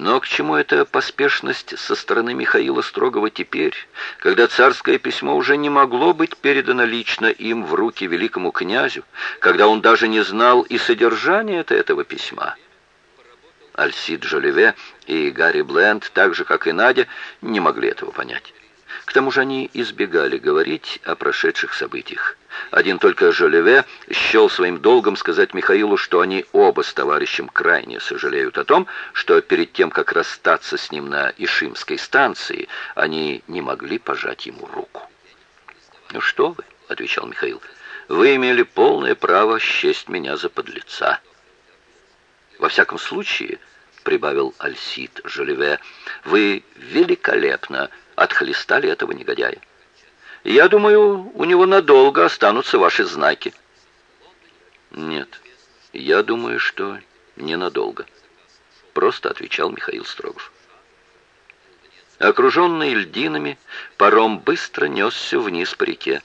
Но к чему эта поспешность со стороны Михаила Строгова теперь, когда царское письмо уже не могло быть передано лично им в руки великому князю, когда он даже не знал и содержания этого письма? Альсид Жолеве и Гарри Бленд, так же, как и Надя, не могли этого понять. К тому же они избегали говорить о прошедших событиях. Один только Жолеве счел своим долгом сказать Михаилу, что они оба с товарищем крайне сожалеют о том, что перед тем, как расстаться с ним на Ишимской станции, они не могли пожать ему руку. «Ну что вы», — отвечал Михаил, — «вы имели полное право счесть меня за подлеца». «Во всяком случае», — прибавил Альсид Жолеве, — «вы великолепно отхлестали этого негодяя. Я думаю, у него надолго останутся ваши знаки. Нет, я думаю, что ненадолго. Просто отвечал Михаил Строгов. Окруженный льдинами, паром быстро несся вниз по реке.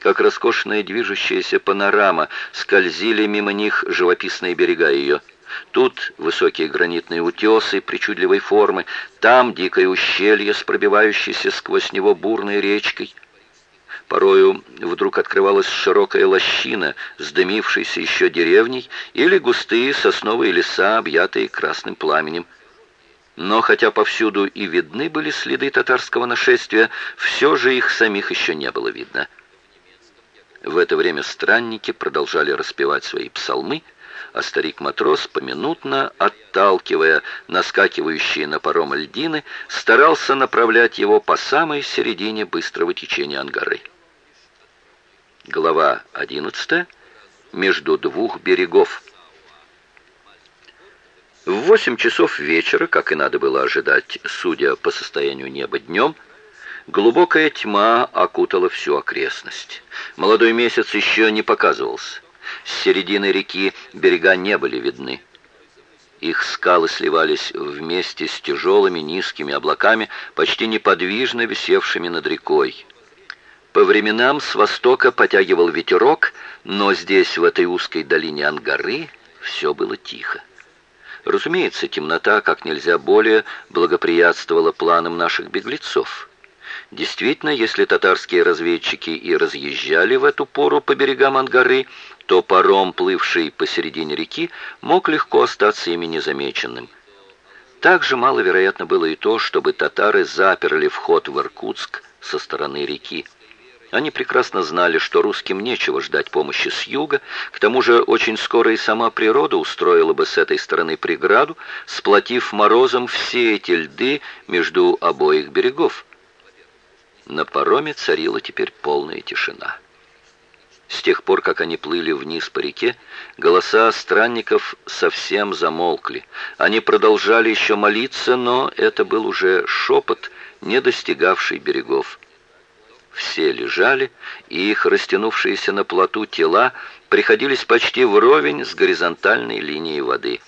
Как роскошная движущаяся панорама скользили мимо них живописные берега ее – Тут высокие гранитные утесы причудливой формы, там дикое ущелье с пробивающейся сквозь него бурной речкой. Порою вдруг открывалась широкая лощина с дымившейся еще деревней или густые сосновые леса, объятые красным пламенем. Но хотя повсюду и видны были следы татарского нашествия, все же их самих еще не было видно. В это время странники продолжали распевать свои псалмы, а старик-матрос, поминутно отталкивая наскакивающие на паром льдины, старался направлять его по самой середине быстрого течения Ангары. Глава 11. Между двух берегов. В восемь часов вечера, как и надо было ожидать, судя по состоянию неба днем, глубокая тьма окутала всю окрестность. Молодой месяц еще не показывался. С середины реки берега не были видны. Их скалы сливались вместе с тяжелыми низкими облаками, почти неподвижно висевшими над рекой. По временам с востока потягивал ветерок, но здесь, в этой узкой долине Ангары, все было тихо. Разумеется, темнота как нельзя более благоприятствовала планам наших беглецов. Действительно, если татарские разведчики и разъезжали в эту пору по берегам Ангары, то паром, плывший посередине реки, мог легко остаться ими незамеченным. Также маловероятно было и то, чтобы татары заперли вход в Иркутск со стороны реки. Они прекрасно знали, что русским нечего ждать помощи с юга, к тому же очень скоро и сама природа устроила бы с этой стороны преграду, сплотив морозом все эти льды между обоих берегов. На пароме царила теперь полная тишина. С тех пор, как они плыли вниз по реке, голоса странников совсем замолкли. Они продолжали еще молиться, но это был уже шепот, не достигавший берегов. Все лежали, и их растянувшиеся на плоту тела приходились почти вровень с горизонтальной линией воды.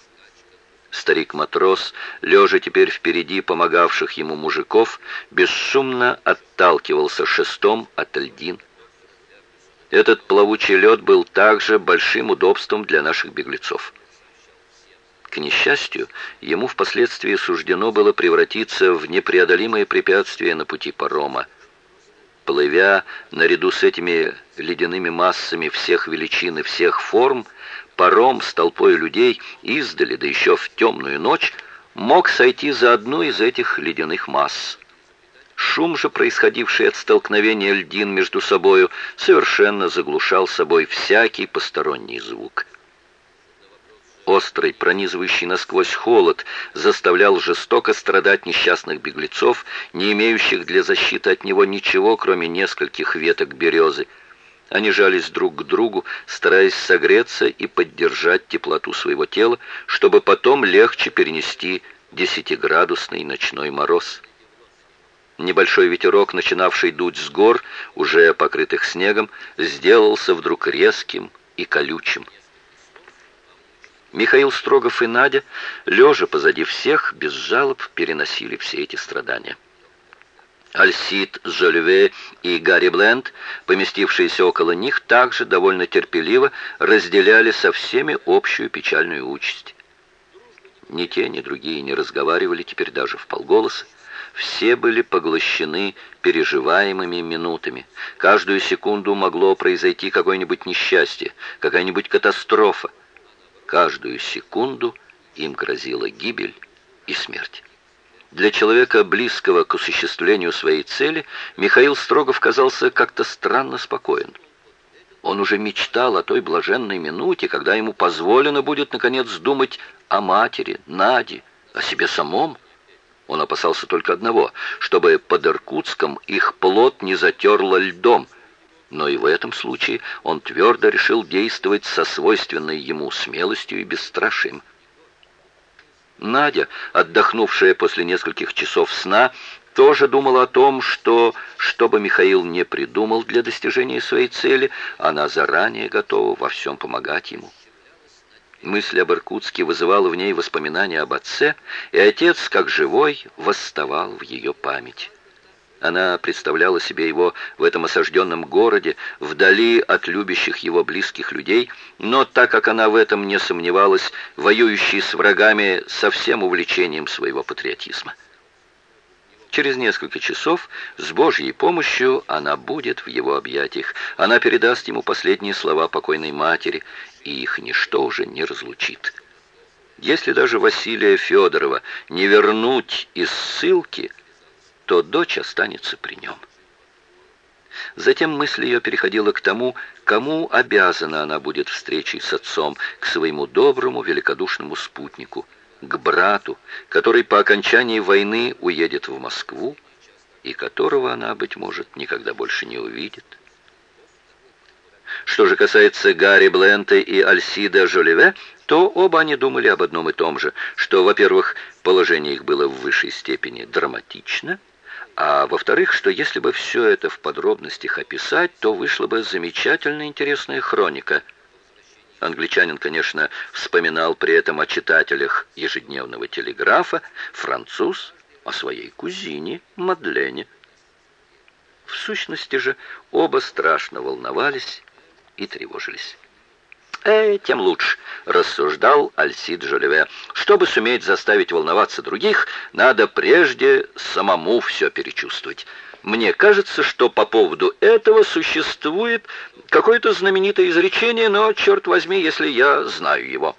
Старик-матрос, лежа теперь впереди помогавших ему мужиков, бесшумно отталкивался шестом от льдин. Этот плавучий лед был также большим удобством для наших беглецов. К несчастью, ему впоследствии суждено было превратиться в непреодолимое препятствие на пути парома. Плывя наряду с этими ледяными массами всех величин и всех форм, паром с толпой людей издали, да еще в темную ночь, мог сойти за одну из этих ледяных масс. Шум же, происходивший от столкновения льдин между собою, совершенно заглушал собой всякий посторонний звук. Острый, пронизывающий насквозь холод заставлял жестоко страдать несчастных беглецов, не имеющих для защиты от него ничего, кроме нескольких веток березы. Они жались друг к другу, стараясь согреться и поддержать теплоту своего тела, чтобы потом легче перенести десятиградусный ночной мороз. Небольшой ветерок, начинавший дуть с гор, уже покрытых снегом, сделался вдруг резким и колючим. Михаил Строгов и Надя, лежа позади всех, без жалоб переносили все эти страдания. Альсид Жольве и Гарри Бленд, поместившиеся около них, также довольно терпеливо разделяли со всеми общую печальную участь. Ни те, ни другие не разговаривали теперь даже в полголоса. Все были поглощены переживаемыми минутами. Каждую секунду могло произойти какое-нибудь несчастье, какая-нибудь катастрофа. Каждую секунду им грозила гибель и смерть. Для человека, близкого к осуществлению своей цели, Михаил Строгов казался как-то странно спокоен. Он уже мечтал о той блаженной минуте, когда ему позволено будет, наконец, думать о матери, Наде, о себе самом. Он опасался только одного, чтобы под Иркутском их плод не затерло льдом. Но и в этом случае он твердо решил действовать со свойственной ему смелостью и бесстрашием. Надя, отдохнувшая после нескольких часов сна, тоже думала о том, что, что бы Михаил не придумал для достижения своей цели, она заранее готова во всем помогать ему. Мысль об Иркутске вызывала в ней воспоминания об отце, и отец, как живой, восставал в ее память. Она представляла себе его в этом осажденном городе, вдали от любящих его близких людей, но так как она в этом не сомневалась, воюющей с врагами со всем увлечением своего патриотизма. Через несколько часов с Божьей помощью она будет в его объятиях. Она передаст ему последние слова покойной матери, и их ничто уже не разлучит. Если даже Василия Федорова не вернуть из ссылки – то дочь останется при нем. Затем мысль ее переходила к тому, кому обязана она будет встречей с отцом, к своему доброму, великодушному спутнику, к брату, который по окончании войны уедет в Москву и которого она, быть может, никогда больше не увидит. Что же касается Гарри Блента и Альсида Жолеве, то оба они думали об одном и том же, что, во-первых, положение их было в высшей степени драматично, а во-вторых, что если бы все это в подробностях описать, то вышла бы замечательно интересная хроника. Англичанин, конечно, вспоминал при этом о читателях ежедневного телеграфа, француз о своей кузине Мадлене. В сущности же оба страшно волновались и тревожились. «Э, тем лучше», — рассуждал Альсид Жолеве. «Чтобы суметь заставить волноваться других, надо прежде самому все перечувствовать. Мне кажется, что по поводу этого существует какое-то знаменитое изречение, но, черт возьми, если я знаю его».